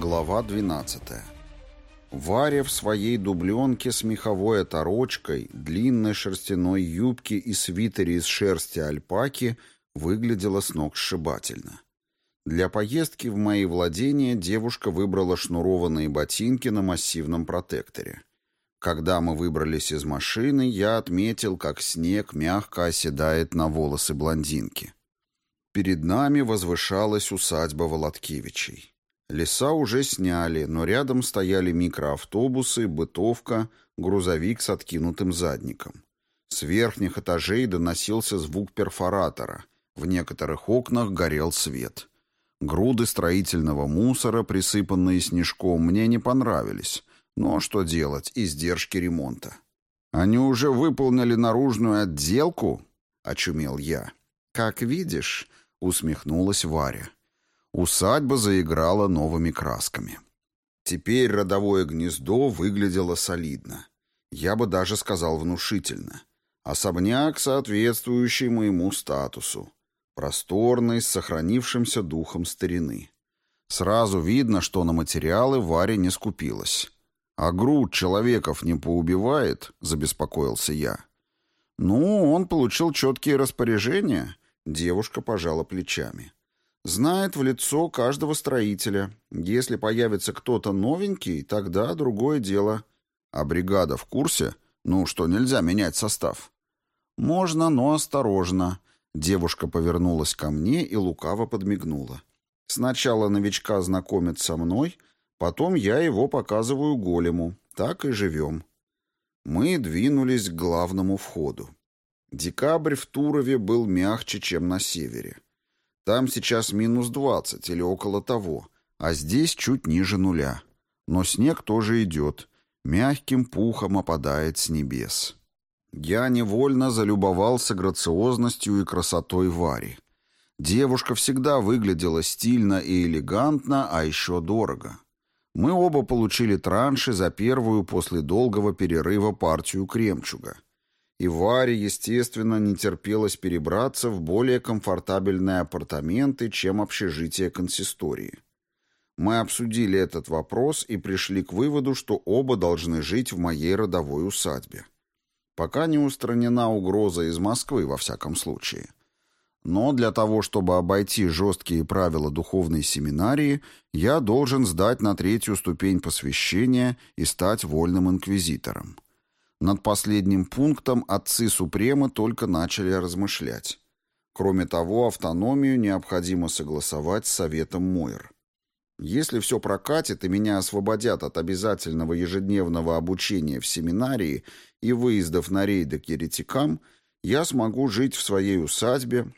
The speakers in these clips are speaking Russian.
Глава 12. Варя в своей дубленке с меховой оторочкой, длинной шерстяной юбке и свитере из шерсти альпаки выглядела с ног сшибательно. Для поездки в мои владения девушка выбрала шнурованные ботинки на массивном протекторе. Когда мы выбрались из машины, я отметил, как снег мягко оседает на волосы блондинки. Перед нами возвышалась усадьба Володкевичей. Леса уже сняли, но рядом стояли микроавтобусы, бытовка, грузовик с откинутым задником. С верхних этажей доносился звук перфоратора. В некоторых окнах горел свет. Груды строительного мусора, присыпанные снежком, мне не понравились. Но что делать, издержки ремонта. «Они уже выполнили наружную отделку?» — очумел я. «Как видишь», — усмехнулась Варя. Усадьба заиграла новыми красками. Теперь родовое гнездо выглядело солидно. Я бы даже сказал внушительно. Особняк, соответствующий моему статусу. Просторный, с сохранившимся духом старины. Сразу видно, что на материалы Варя не скупилась. «А груд человеков не поубивает?» — забеспокоился я. «Ну, он получил четкие распоряжения». Девушка пожала плечами. Знает в лицо каждого строителя. Если появится кто-то новенький, тогда другое дело. А бригада в курсе? Ну, что нельзя менять состав. Можно, но осторожно. Девушка повернулась ко мне и лукаво подмигнула. Сначала новичка знакомят со мной, потом я его показываю голему. Так и живем. Мы двинулись к главному входу. Декабрь в Турове был мягче, чем на севере. Там сейчас минус 20 или около того, а здесь чуть ниже нуля. Но снег тоже идет, мягким пухом опадает с небес. Я невольно залюбовался грациозностью и красотой Вари. Девушка всегда выглядела стильно и элегантно, а еще дорого. Мы оба получили транши за первую после долгого перерыва партию кремчуга — и Варе, естественно, не терпелось перебраться в более комфортабельные апартаменты, чем общежитие консистории. Мы обсудили этот вопрос и пришли к выводу, что оба должны жить в моей родовой усадьбе. Пока не устранена угроза из Москвы, во всяком случае. Но для того, чтобы обойти жесткие правила духовной семинарии, я должен сдать на третью ступень посвящения и стать вольным инквизитором. Над последним пунктом отцы Супремы только начали размышлять. Кроме того, автономию необходимо согласовать с Советом Мойр. Если все прокатит и меня освободят от обязательного ежедневного обучения в семинарии и выездов на рейды к еретикам, я смогу жить в своей усадьбе,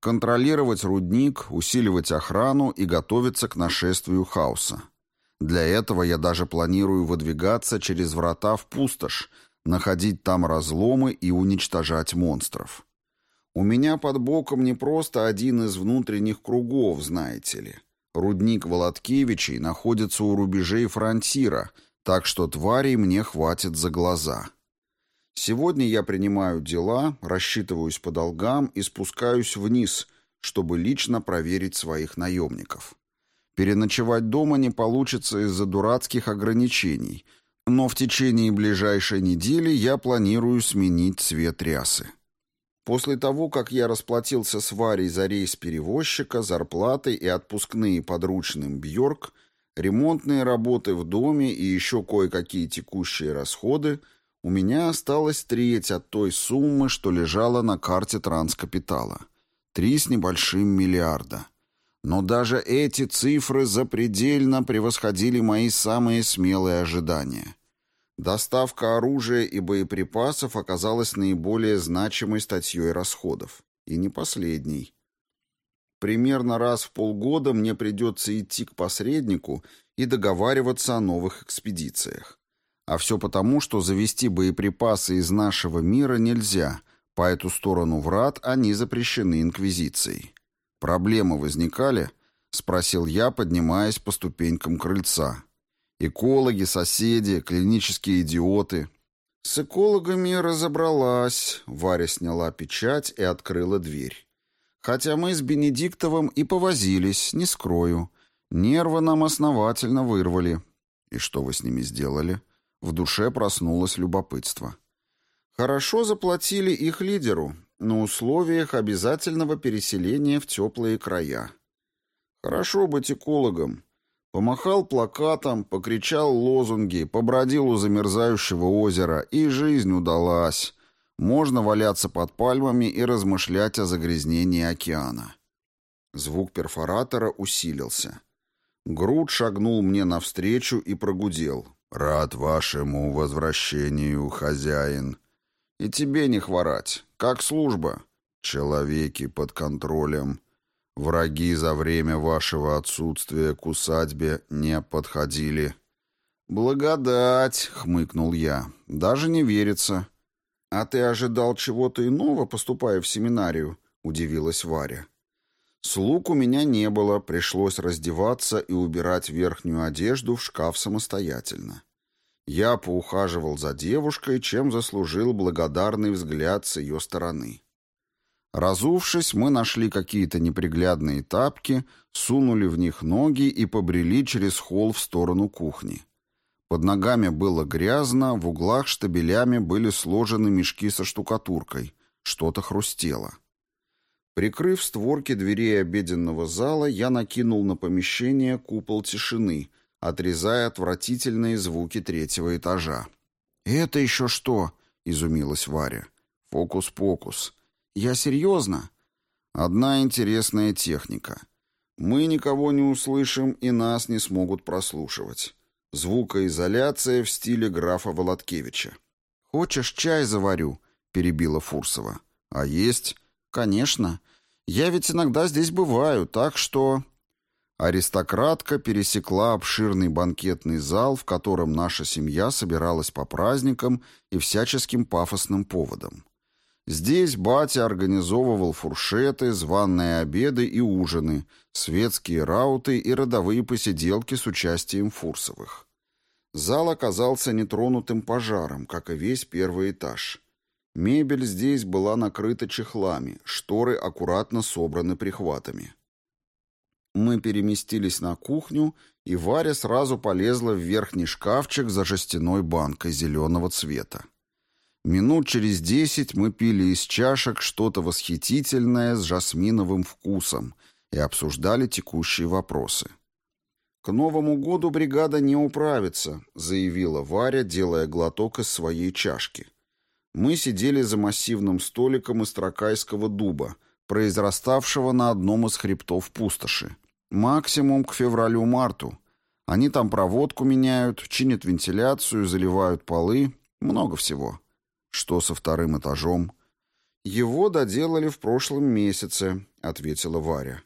контролировать рудник, усиливать охрану и готовиться к нашествию хаоса. Для этого я даже планирую выдвигаться через врата в пустошь, находить там разломы и уничтожать монстров. У меня под боком не просто один из внутренних кругов, знаете ли. Рудник Володкевичей находится у рубежей фронтира, так что тварей мне хватит за глаза. Сегодня я принимаю дела, рассчитываюсь по долгам и спускаюсь вниз, чтобы лично проверить своих наемников. Переночевать дома не получится из-за дурацких ограничений — но в течение ближайшей недели я планирую сменить цвет рясы. После того, как я расплатился с Варей за рейс перевозчика, зарплаты и отпускные подручным Бьорк, ремонтные работы в доме и еще кое-какие текущие расходы, у меня осталась треть от той суммы, что лежала на карте транскапитала. Три с небольшим миллиарда. Но даже эти цифры запредельно превосходили мои самые смелые ожидания. Доставка оружия и боеприпасов оказалась наиболее значимой статьей расходов. И не последней. Примерно раз в полгода мне придется идти к посреднику и договариваться о новых экспедициях. А все потому, что завести боеприпасы из нашего мира нельзя, по эту сторону врат они запрещены Инквизицией. «Проблемы возникали?» — спросил я, поднимаясь по ступенькам крыльца. «Экологи, соседи, клинические идиоты». «С экологами разобралась», — Варя сняла печать и открыла дверь. «Хотя мы с Бенедиктовым и повозились, не скрою. Нервы нам основательно вырвали. И что вы с ними сделали? В душе проснулось любопытство. Хорошо заплатили их лидеру на условиях обязательного переселения в теплые края. Хорошо быть экологом. Помахал плакатом, покричал лозунги, побродил у замерзающего озера, и жизнь удалась. Можно валяться под пальмами и размышлять о загрязнении океана. Звук перфоратора усилился. Груд шагнул мне навстречу и прогудел. «Рад вашему возвращению, хозяин. И тебе не хворать. Как служба? Человеки под контролем. Враги за время вашего отсутствия к усадьбе не подходили». «Благодать!» — хмыкнул я. «Даже не верится». «А ты ожидал чего-то иного, поступая в семинарию?» — удивилась Варя. Слуг у меня не было, пришлось раздеваться и убирать верхнюю одежду в шкаф самостоятельно. Я поухаживал за девушкой, чем заслужил благодарный взгляд с ее стороны. Разувшись, мы нашли какие-то неприглядные тапки, сунули в них ноги и побрели через холл в сторону кухни. Под ногами было грязно, в углах штабелями были сложены мешки со штукатуркой. Что-то хрустело. Прикрыв створки дверей обеденного зала, я накинул на помещение купол тишины, отрезая отвратительные звуки третьего этажа. «Это еще что?» — изумилась Варя. «Фокус-покус. Я серьезно?» «Одна интересная техника. Мы никого не услышим и нас не смогут прослушивать. Звукоизоляция в стиле графа Володкевича». «Хочешь, чай заварю?» — перебила Фурсова. «А есть?» «Конечно. Я ведь иногда здесь бываю, так что...» Аристократка пересекла обширный банкетный зал, в котором наша семья собиралась по праздникам и всяческим пафосным поводам. Здесь батя организовывал фуршеты, званные обеды и ужины, светские рауты и родовые посиделки с участием Фурсовых. Зал оказался нетронутым пожаром, как и весь первый этаж. Мебель здесь была накрыта чехлами, шторы аккуратно собраны прихватами. Мы переместились на кухню, и Варя сразу полезла в верхний шкафчик за жестяной банкой зеленого цвета. Минут через десять мы пили из чашек что-то восхитительное с жасминовым вкусом и обсуждали текущие вопросы. «К Новому году бригада не управится», — заявила Варя, делая глоток из своей чашки. Мы сидели за массивным столиком из тракайского дуба, произраставшего на одном из хребтов пустоши. Максимум к февралю-марту. Они там проводку меняют, чинят вентиляцию, заливают полы, много всего. Что со вторым этажом? Его доделали в прошлом месяце, ответила Варя.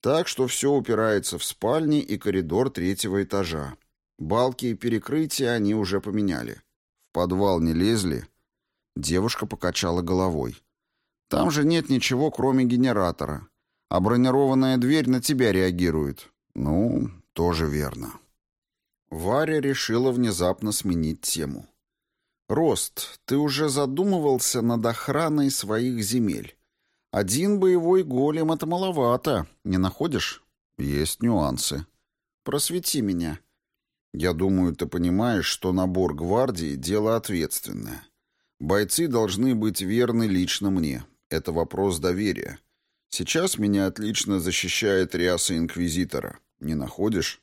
Так что все упирается в спальни и коридор третьего этажа. Балки и перекрытия они уже поменяли. В подвал не лезли, Девушка покачала головой. «Там же нет ничего, кроме генератора. А бронированная дверь на тебя реагирует». «Ну, тоже верно». Варя решила внезапно сменить тему. «Рост, ты уже задумывался над охраной своих земель? Один боевой голем — это маловато, не находишь?» «Есть нюансы». «Просвети меня». «Я думаю, ты понимаешь, что набор гвардии — дело ответственное. Бойцы должны быть верны лично мне. Это вопрос доверия. Сейчас меня отлично защищает ряса Инквизитора. Не находишь?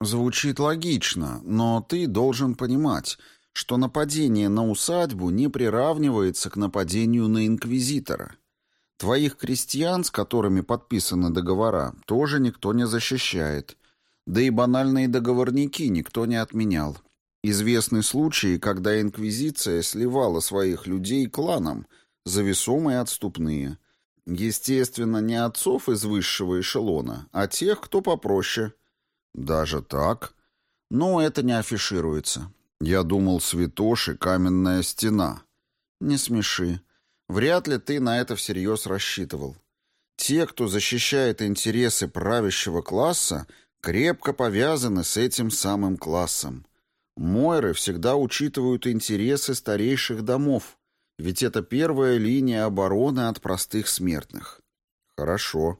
Звучит логично, но ты должен понимать, что нападение на усадьбу не приравнивается к нападению на Инквизитора. Твоих крестьян, с которыми подписаны договора, тоже никто не защищает. Да и банальные договорники никто не отменял. Известны случаи, когда инквизиция сливала своих людей кланам за весомые отступные. Естественно, не отцов из высшего эшелона, а тех, кто попроще. Даже так? Но это не афишируется. Я думал, святоши — каменная стена. Не смеши. Вряд ли ты на это всерьез рассчитывал. Те, кто защищает интересы правящего класса, крепко повязаны с этим самым классом. Мойры всегда учитывают интересы старейших домов, ведь это первая линия обороны от простых смертных. Хорошо.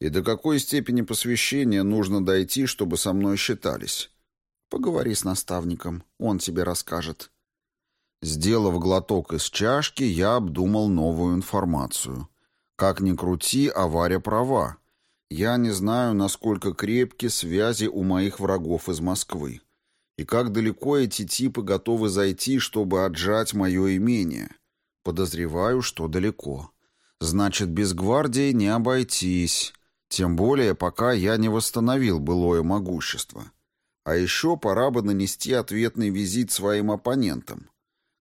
И до какой степени посвящения нужно дойти, чтобы со мной считались? Поговори с наставником, он тебе расскажет. Сделав глоток из чашки, я обдумал новую информацию. Как ни крути, авария права. Я не знаю, насколько крепки связи у моих врагов из Москвы. И как далеко эти типы готовы зайти, чтобы отжать мое имение. Подозреваю, что далеко. Значит, без гвардии не обойтись. Тем более, пока я не восстановил былое могущество. А еще пора бы нанести ответный визит своим оппонентам.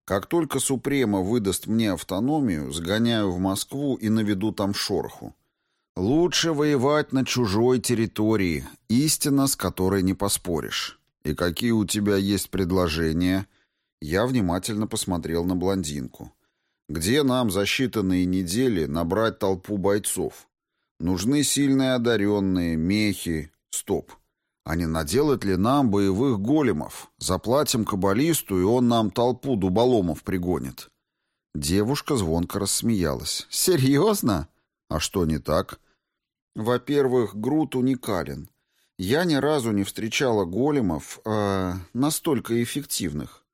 Как только Супрема выдаст мне автономию, сгоняю в Москву и наведу там шороху. Лучше воевать на чужой территории, истина, с которой не поспоришь. И какие у тебя есть предложения? Я внимательно посмотрел на блондинку. Где нам за считанные недели набрать толпу бойцов? Нужны сильные одаренные, мехи. Стоп. А не наделать ли нам боевых големов? Заплатим каббалисту, и он нам толпу дуболомов пригонит». Девушка звонко рассмеялась. «Серьезно? А что не так?» «Во-первых, Грут уникален. Я ни разу не встречала големов э, настолько эффективных.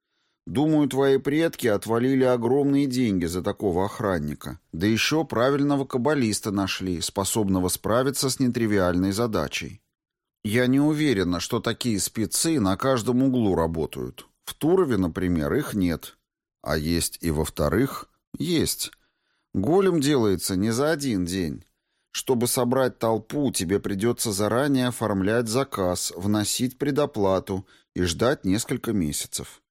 Думаю, твои предки отвалили огромные деньги за такого охранника. Да еще правильного каббалиста нашли, способного справиться с нетривиальной задачей. Я не уверена, что такие спецы на каждом углу работают. В Турове, например, их нет. А есть и во-вторых? Есть. Голем делается не за один день. Чтобы собрать толпу, тебе придется заранее оформлять заказ, вносить предоплату и ждать несколько месяцев.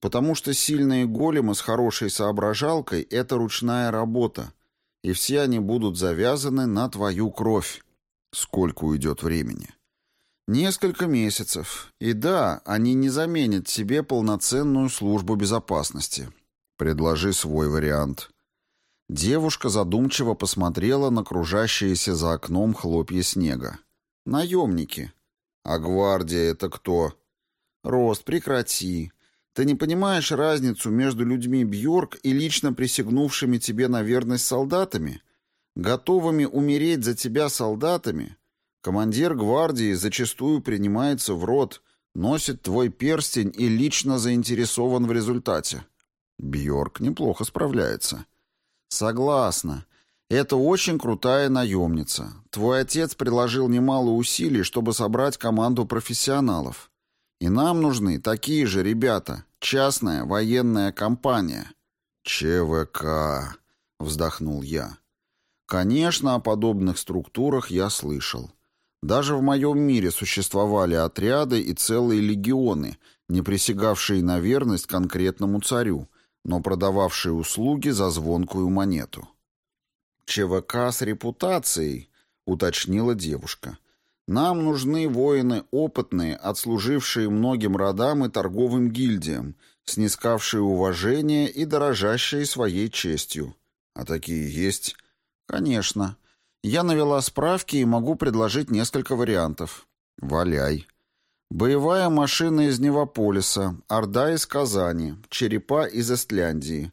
Потому что сильные големы с хорошей соображалкой — это ручная работа, и все они будут завязаны на твою кровь. Сколько уйдет времени? Несколько месяцев. И да, они не заменят себе полноценную службу безопасности. Предложи свой вариант. Девушка задумчиво посмотрела на кружащиеся за окном хлопья снега. Наемники. А гвардия это кто? Рост, прекрати. Ты не понимаешь разницу между людьми Бьорк и лично присягнувшими тебе на верность солдатами? Готовыми умереть за тебя солдатами? Командир гвардии зачастую принимается в рот, носит твой перстень и лично заинтересован в результате. Бьорк неплохо справляется. Согласна. Это очень крутая наемница. Твой отец приложил немало усилий, чтобы собрать команду профессионалов. И нам нужны такие же ребята. Частная военная компания. ЧВК, вздохнул я. Конечно, о подобных структурах я слышал. Даже в моем мире существовали отряды и целые легионы, не присягавшие на верность конкретному царю, но продававшие услуги за звонкую монету. «ЧВК с репутацией», — уточнила девушка. «Нам нужны воины опытные, отслужившие многим родам и торговым гильдиям, снискавшие уважение и дорожащие своей честью. А такие есть?» «Конечно. Я навела справки и могу предложить несколько вариантов. Валяй. Боевая машина из Невополиса, Орда из Казани, Черепа из Эстляндии.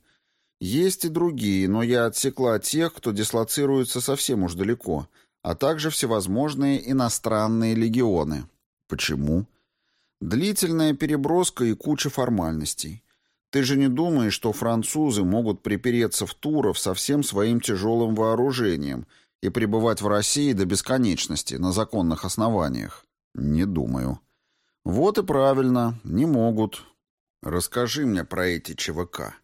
Есть и другие, но я отсекла тех, кто дислоцируется совсем уж далеко, а также всевозможные иностранные легионы. Почему? Длительная переброска и куча формальностей. Ты же не думаешь, что французы могут припереться в Туров со всем своим тяжелым вооружением – и пребывать в России до бесконечности на законных основаниях? Не думаю. Вот и правильно, не могут. Расскажи мне про эти ЧВК.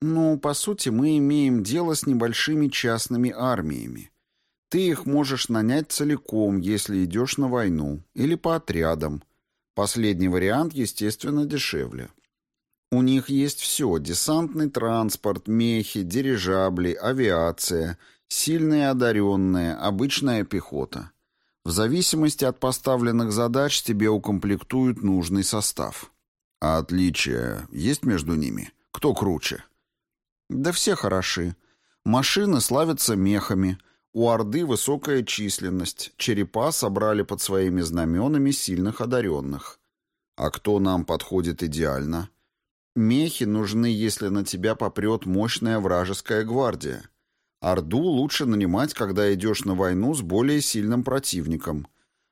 Ну, по сути, мы имеем дело с небольшими частными армиями. Ты их можешь нанять целиком, если идешь на войну, или по отрядам. Последний вариант, естественно, дешевле. У них есть все – десантный транспорт, мехи, дирижабли, авиация – Сильные одаренные, обычная пехота. В зависимости от поставленных задач тебе укомплектуют нужный состав. А отличия есть между ними? Кто круче? Да все хороши. Машины славятся мехами. У Орды высокая численность. Черепа собрали под своими знаменами сильных одаренных. А кто нам подходит идеально? Мехи нужны, если на тебя попрет мощная вражеская гвардия. Орду лучше нанимать, когда идешь на войну с более сильным противником.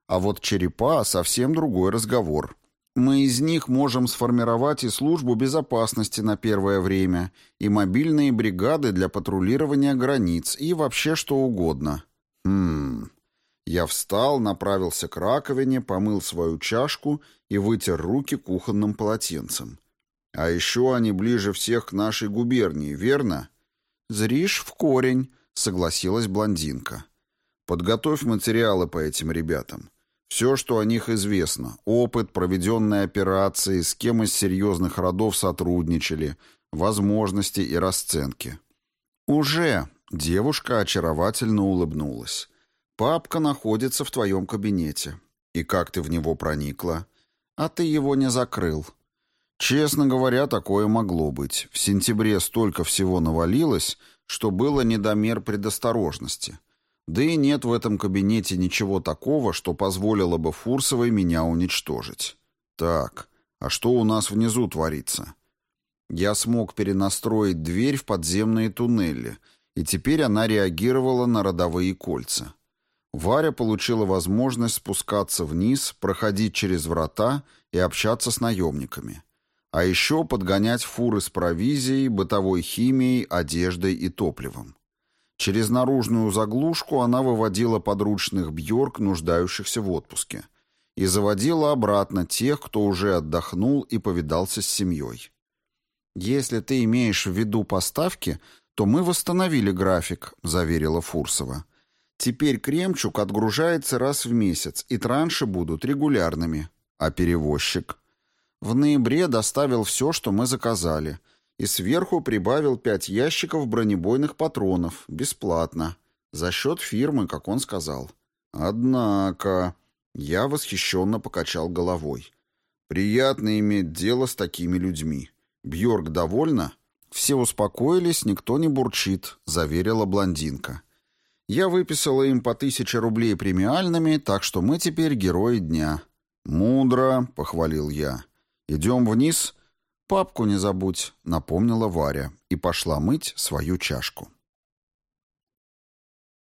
А вот черепа — совсем другой разговор. Мы из них можем сформировать и службу безопасности на первое время, и мобильные бригады для патрулирования границ, и вообще что угодно. Хм... Я встал, направился к раковине, помыл свою чашку и вытер руки кухонным полотенцем. А еще они ближе всех к нашей губернии, верно? Зришь в корень, согласилась блондинка. Подготовь материалы по этим ребятам. Все, что о них известно. Опыт, проведенные операции, с кем из серьезных родов сотрудничали, возможности и расценки. Уже девушка очаровательно улыбнулась. Папка находится в твоем кабинете. И как ты в него проникла? А ты его не закрыл. Честно говоря, такое могло быть. В сентябре столько всего навалилось, что было недомер предосторожности. Да и нет в этом кабинете ничего такого, что позволило бы Фурсовой меня уничтожить. Так, а что у нас внизу творится? Я смог перенастроить дверь в подземные туннели, и теперь она реагировала на родовые кольца. Варя получила возможность спускаться вниз, проходить через врата и общаться с наемниками. А еще подгонять фуры с провизией, бытовой химией, одеждой и топливом. Через наружную заглушку она выводила подручных Бьорк, нуждающихся в отпуске, и заводила обратно тех, кто уже отдохнул и повидался с семьей. «Если ты имеешь в виду поставки, то мы восстановили график», — заверила Фурсова. Теперь Кремчук отгружается раз в месяц, и транши будут регулярными. А перевозчик? В ноябре доставил все, что мы заказали. И сверху прибавил пять ящиков бронебойных патронов. Бесплатно. За счет фирмы, как он сказал. Однако... Я восхищенно покачал головой. Приятно иметь дело с такими людьми. Бьорк довольна? Все успокоились, никто не бурчит, заверила блондинка. Я выписала им по тысяче рублей премиальными, так что мы теперь герои дня. «Мудро», — похвалил я. «Идем вниз?» «Папку не забудь», — напомнила Варя и пошла мыть свою чашку.